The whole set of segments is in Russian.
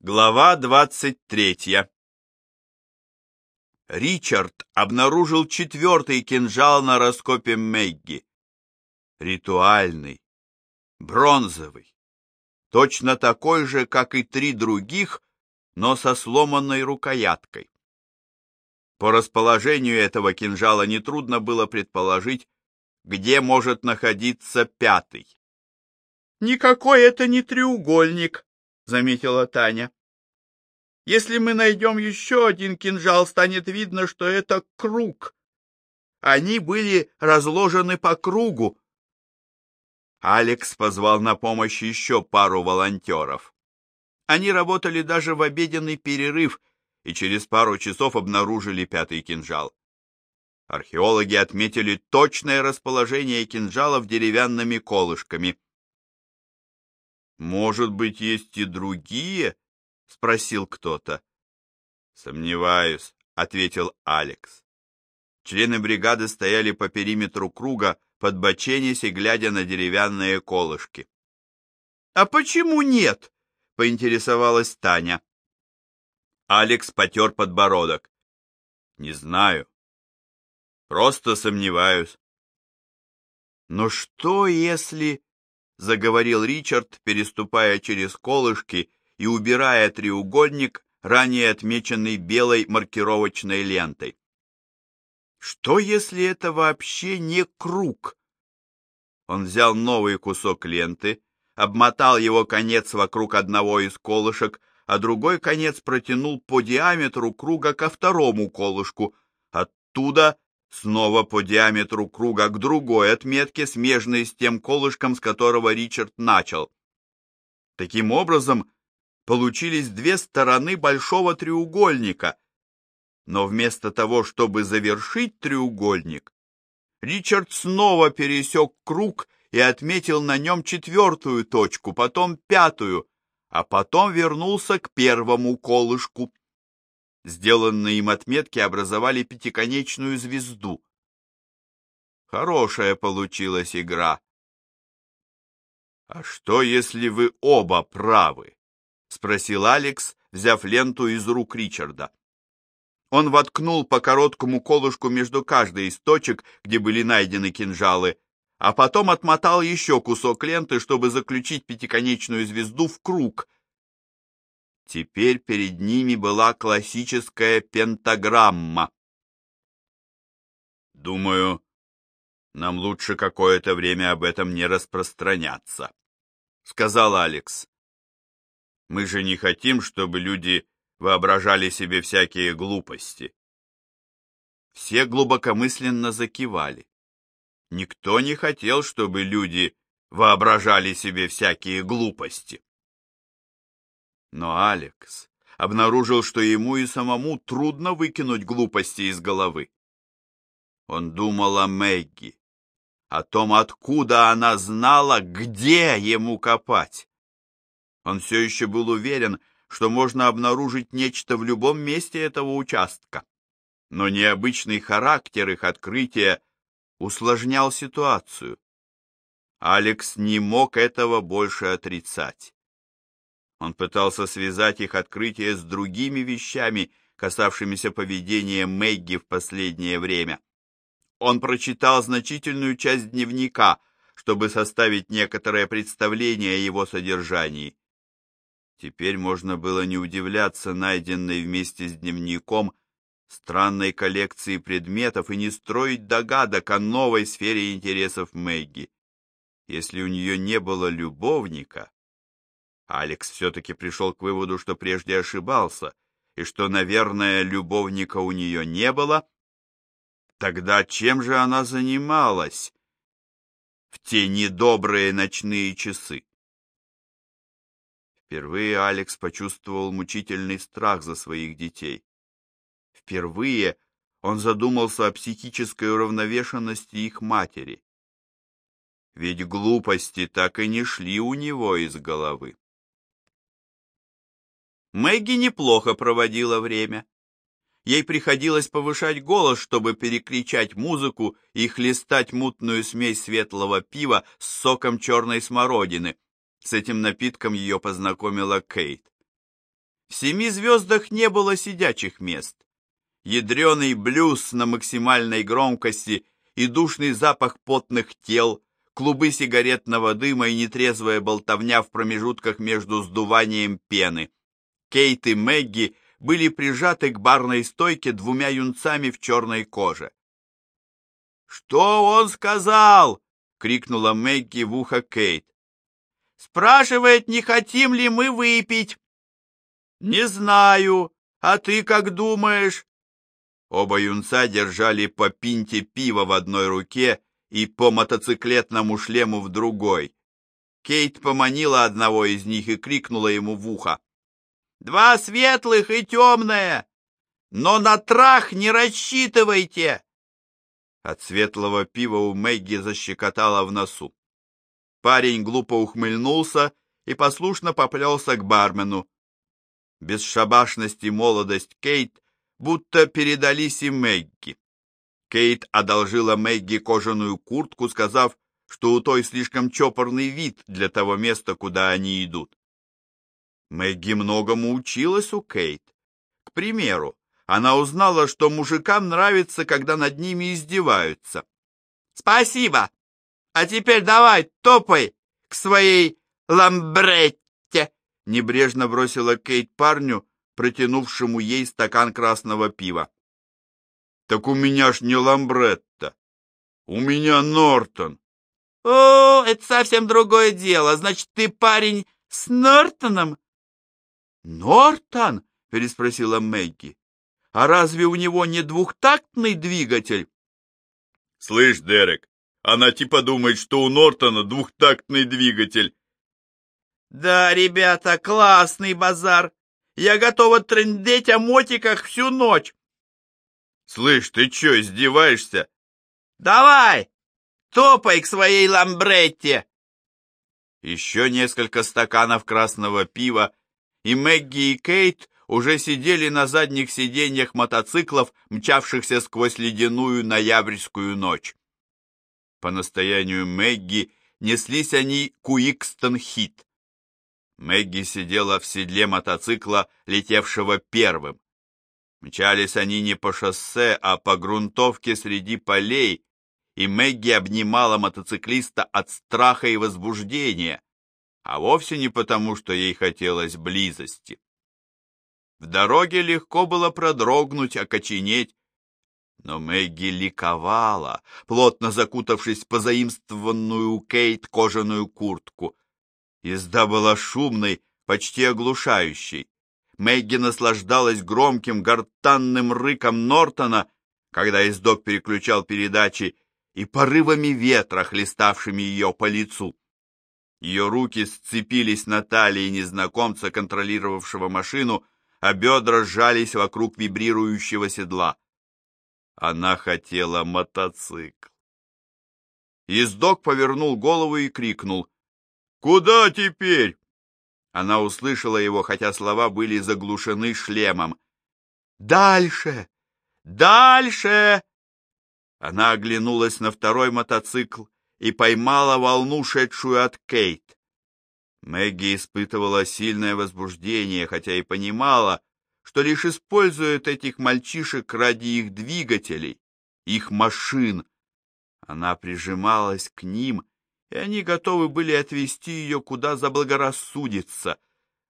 Глава двадцать третья Ричард обнаружил четвертый кинжал на раскопе Мэгги. Ритуальный, бронзовый, точно такой же, как и три других, но со сломанной рукояткой. По расположению этого кинжала нетрудно было предположить, где может находиться пятый. «Никакой это не треугольник», — заметила Таня. «Если мы найдем еще один кинжал, станет видно, что это круг. Они были разложены по кругу». Алекс позвал на помощь еще пару волонтеров. Они работали даже в обеденный перерыв и через пару часов обнаружили пятый кинжал. Археологи отметили точное расположение кинжалов деревянными колышками. «Может быть, есть и другие?» — спросил кто-то. «Сомневаюсь», — ответил Алекс. Члены бригады стояли по периметру круга, подбоченясь и глядя на деревянные колышки. «А почему нет?» — поинтересовалась Таня. Алекс потер подбородок. «Не знаю. Просто сомневаюсь». «Но что, если...» — заговорил Ричард, переступая через колышки и убирая треугольник, ранее отмеченный белой маркировочной лентой. «Что, если это вообще не круг?» Он взял новый кусок ленты, обмотал его конец вокруг одного из колышек, а другой конец протянул по диаметру круга ко второму колышку. Оттуда снова по диаметру круга к другой отметке, смежной с тем колышком, с которого Ричард начал. Таким образом, получились две стороны большого треугольника. Но вместо того, чтобы завершить треугольник, Ричард снова пересек круг и отметил на нем четвертую точку, потом пятую, а потом вернулся к первому колышку. Сделанные им отметки образовали пятиконечную звезду. Хорошая получилась игра. «А что, если вы оба правы?» — спросил Алекс, взяв ленту из рук Ричарда. Он воткнул по короткому колышку между каждой из точек, где были найдены кинжалы, а потом отмотал еще кусок ленты, чтобы заключить пятиконечную звезду в круг, Теперь перед ними была классическая пентаграмма. Думаю, нам лучше какое-то время об этом не распространяться, сказал Алекс. Мы же не хотим, чтобы люди воображали себе всякие глупости. Все глубокомысленно закивали. Никто не хотел, чтобы люди воображали себе всякие глупости. Но Алекс обнаружил, что ему и самому трудно выкинуть глупости из головы. Он думал о Мэгги, о том, откуда она знала, где ему копать. Он все еще был уверен, что можно обнаружить нечто в любом месте этого участка. Но необычный характер их открытия усложнял ситуацию. Алекс не мог этого больше отрицать. Он пытался связать их открытие с другими вещами, касавшимися поведения Мэгги в последнее время. Он прочитал значительную часть дневника, чтобы составить некоторое представление о его содержании. Теперь можно было не удивляться найденной вместе с дневником странной коллекции предметов и не строить догадок о новой сфере интересов Мэгги. Если у нее не было любовника, Алекс все-таки пришел к выводу, что прежде ошибался, и что, наверное, любовника у нее не было. Тогда чем же она занималась в те недобрые ночные часы? Впервые Алекс почувствовал мучительный страх за своих детей. Впервые он задумался о психической уравновешенности их матери. Ведь глупости так и не шли у него из головы. Мэгги неплохо проводила время. Ей приходилось повышать голос, чтобы перекричать музыку и хлестать мутную смесь светлого пива с соком черной смородины. С этим напитком ее познакомила Кейт. В семи звездах не было сидячих мест. Ядреный блюз на максимальной громкости и душный запах потных тел, клубы сигаретного дыма и нетрезвая болтовня в промежутках между сдуванием пены. Кейт и Мэгги были прижаты к барной стойке двумя юнцами в черной коже. «Что он сказал?» — крикнула Мэгги в ухо Кейт. «Спрашивает, не хотим ли мы выпить». «Не знаю. А ты как думаешь?» Оба юнца держали по пинте пива в одной руке и по мотоциклетному шлему в другой. Кейт поманила одного из них и крикнула ему в ухо. «Два светлых и темное! Но на трах не рассчитывайте!» От светлого пива у Мэгги защекотало в носу. Парень глупо ухмыльнулся и послушно поплелся к бармену. Бесшабашность и молодость Кейт будто передались и Мэгги. Кейт одолжила Мэгги кожаную куртку, сказав, что у той слишком чопорный вид для того места, куда они идут. Мэгги многому училась у Кейт. К примеру, она узнала, что мужикам нравится, когда над ними издеваются. «Спасибо! А теперь давай, топай к своей ламбретте!» Небрежно бросила Кейт парню, протянувшему ей стакан красного пива. «Так у меня ж не ламбретта, у меня Нортон!» «О, это совсем другое дело. Значит, ты парень с Нортоном?» «Нортон?» — переспросила Мэгги. «А разве у него не двухтактный двигатель?» «Слышь, Дерек, она типа думает, что у Нортона двухтактный двигатель». «Да, ребята, классный базар. Я готова трындеть о мотиках всю ночь. Слышь, ты чё, издеваешься? Давай, топай к своей ламбретте. Еще несколько стаканов красного пива, и Мэгги и Кейт уже сидели на задних сиденьях мотоциклов, мчавшихся сквозь ледяную ноябрьскую ночь. По настоянию Мэгги неслись они к Уикстон-Хит. Мэгги сидела в седле мотоцикла, летевшего первым. Мчались они не по шоссе, а по грунтовке среди полей, и Мэгги обнимала мотоциклиста от страха и возбуждения, а вовсе не потому, что ей хотелось близости. В дороге легко было продрогнуть, окоченеть, но Мэгги ликовала, плотно закутавшись в позаимствованную у Кейт кожаную куртку. Езда была шумной, почти оглушающей. Мэгги наслаждалась громким гортанным рыком Нортона, когда издок переключал передачи, и порывами ветра, хлеставшими ее по лицу. Ее руки сцепились на талии незнакомца, контролировавшего машину, а бедра сжались вокруг вибрирующего седла. Она хотела мотоцикл. Ездок повернул голову и крикнул. Куда теперь? Она услышала его, хотя слова были заглушены шлемом. Дальше! Дальше! Она оглянулась на второй мотоцикл и поймала волну, шедшую от Кейт. Мэгги испытывала сильное возбуждение, хотя и понимала, что лишь использует этих мальчишек ради их двигателей, их машин. Она прижималась к ним и они готовы были отвезти ее куда заблагорассудится.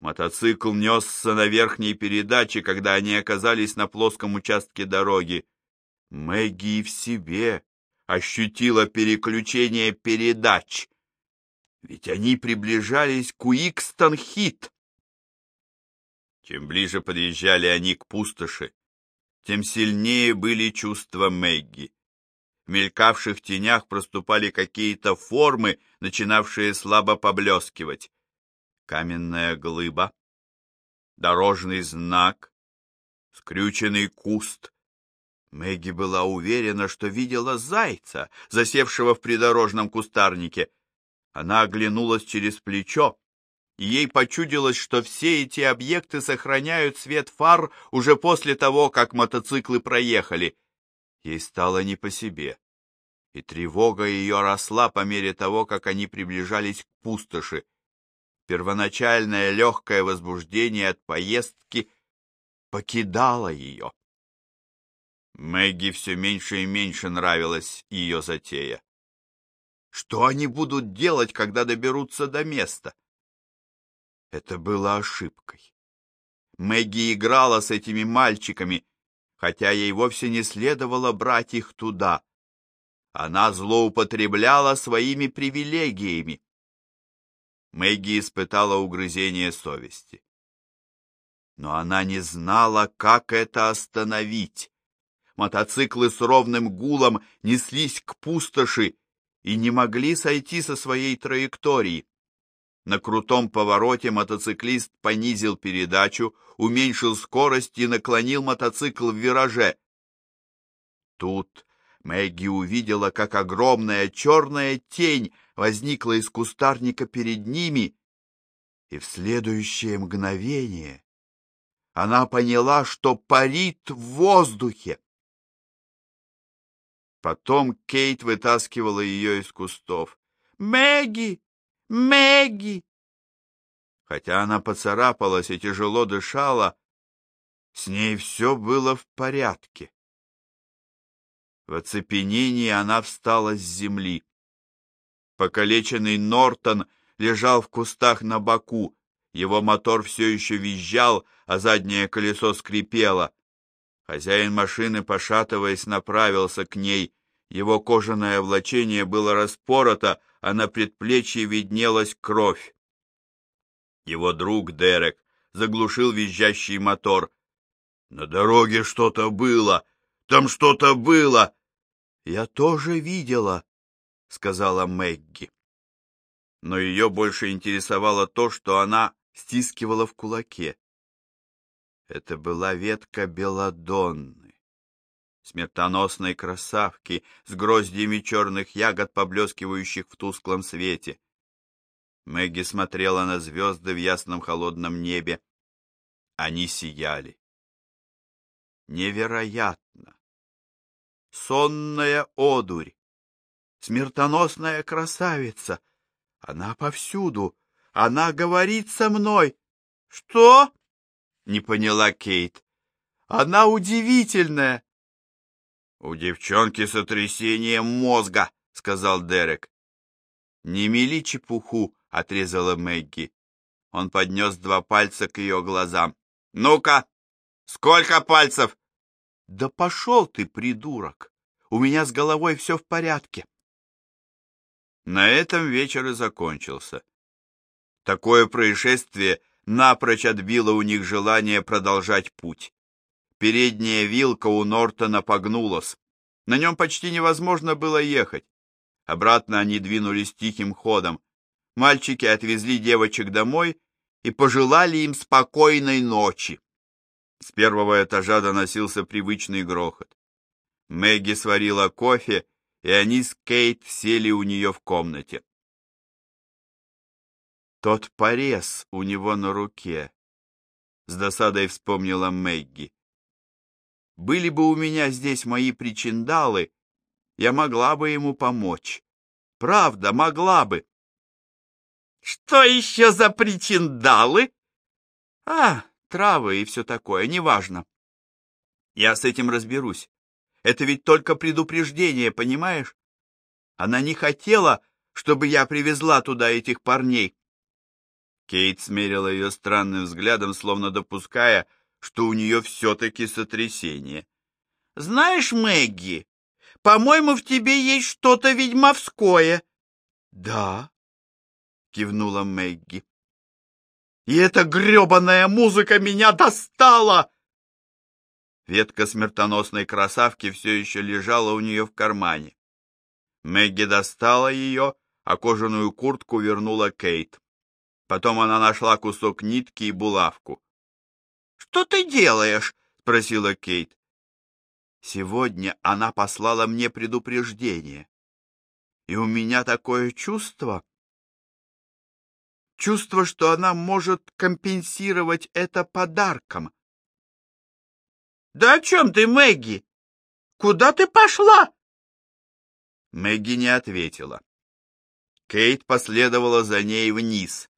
Мотоцикл несся на верхней передаче, когда они оказались на плоском участке дороги. Мэгги в себе ощутила переключение передач, ведь они приближались к Уикстон-Хит. Чем ближе подъезжали они к пустоши, тем сильнее были чувства Мэгги. В мелькавших тенях проступали какие-то формы, начинавшие слабо поблескивать. Каменная глыба, дорожный знак, скрюченный куст. Мэгги была уверена, что видела зайца, засевшего в придорожном кустарнике. Она оглянулась через плечо, и ей почудилось, что все эти объекты сохраняют свет фар уже после того, как мотоциклы проехали — Ей стало не по себе, и тревога ее росла по мере того, как они приближались к пустоши. Первоначальное легкое возбуждение от поездки покидало ее. Мэгги все меньше и меньше нравилась ее затея. Что они будут делать, когда доберутся до места? Это было ошибкой. Мэгги играла с этими мальчиками, хотя ей вовсе не следовало брать их туда. Она злоупотребляла своими привилегиями. Мэгги испытала угрызение совести. Но она не знала, как это остановить. Мотоциклы с ровным гулом неслись к пустоши и не могли сойти со своей траектории. На крутом повороте мотоциклист понизил передачу, уменьшил скорость и наклонил мотоцикл в вираже. Тут Мэгги увидела, как огромная черная тень возникла из кустарника перед ними, и в следующее мгновение она поняла, что парит в воздухе. Потом Кейт вытаскивала ее из кустов. «Мэгги! Мэгги!» Хотя она поцарапалась и тяжело дышала, с ней все было в порядке. В оцепенении она встала с земли. Покалеченный Нортон лежал в кустах на боку. Его мотор все еще визжал, а заднее колесо скрипело. Хозяин машины, пошатываясь, направился к ней. Его кожаное облачение было распорото, а на предплечье виднелась кровь. Его друг Дерек заглушил визжащий мотор. «На дороге что-то было! Там что-то было!» «Я тоже видела», — сказала Мэгги. Но ее больше интересовало то, что она стискивала в кулаке. Это была ветка белодонны, смертоносной красавки с гроздьями черных ягод, поблескивающих в тусклом свете. Мэгги смотрела на звезды в ясном холодном небе. Они сияли. Невероятно! Сонная одурь! Смертоносная красавица! Она повсюду! Она говорит со мной! Что? Не поняла Кейт. Она удивительная! У девчонки сотрясение мозга, сказал Дерек. Не мели чепуху, — отрезала Мэгги. Он поднес два пальца к ее глазам. «Ну-ка, сколько пальцев?» «Да пошел ты, придурок! У меня с головой все в порядке!» На этом вечер и закончился. Такое происшествие напрочь отбило у них желание продолжать путь. Передняя вилка у Нортона погнулась. На нем почти невозможно было ехать. Обратно они двинулись тихим ходом. Мальчики отвезли девочек домой и пожелали им спокойной ночи. С первого этажа доносился привычный грохот. Мэгги сварила кофе, и они с Кейт сели у нее в комнате. Тот порез у него на руке, с досадой вспомнила Мэгги. Были бы у меня здесь мои причиндалы, я могла бы ему помочь. Правда, могла бы. Что еще за причиндалы? А, травы и все такое, неважно. Я с этим разберусь. Это ведь только предупреждение, понимаешь? Она не хотела, чтобы я привезла туда этих парней. Кейт смерила ее странным взглядом, словно допуская, что у нее все-таки сотрясение. «Знаешь, Мэгги, по-моему, в тебе есть что-то ведьмовское». «Да», кивнула Мэгги. И эта грёбаная музыка меня достала! Ветка смертоносной красавки все еще лежала у нее в кармане. Мэгги достала ее, а кожаную куртку вернула Кейт. Потом она нашла кусок нитки и булавку. «Что ты делаешь?» — спросила Кейт. «Сегодня она послала мне предупреждение, и у меня такое чувство, чувство, что она может компенсировать это подарком. «Да о чем ты, Мэгги? Куда ты пошла?» Мэгги не ответила. Кейт последовала за ней вниз.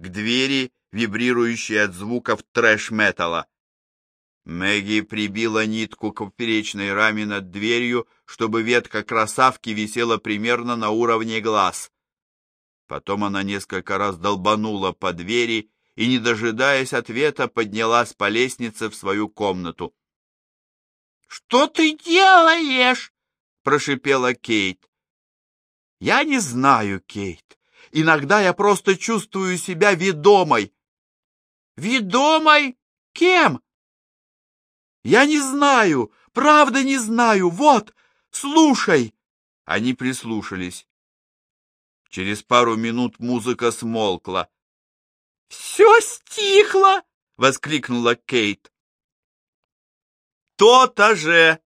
К двери, вибрирующей от звуков трэш-металла. Мэгги прибила нитку к поперечной раме над дверью, чтобы ветка красавки висела примерно на уровне глаз. Потом она несколько раз долбанула по двери и, не дожидаясь ответа, поднялась по лестнице в свою комнату. «Что ты делаешь?» — прошипела Кейт. «Я не знаю, Кейт. Иногда я просто чувствую себя ведомой». «Ведомой? Кем?» «Я не знаю, правда не знаю. Вот, слушай!» Они прислушались. Через пару минут музыка смолкла. «Все стихло!» — воскликнула Кейт. «То-то же!»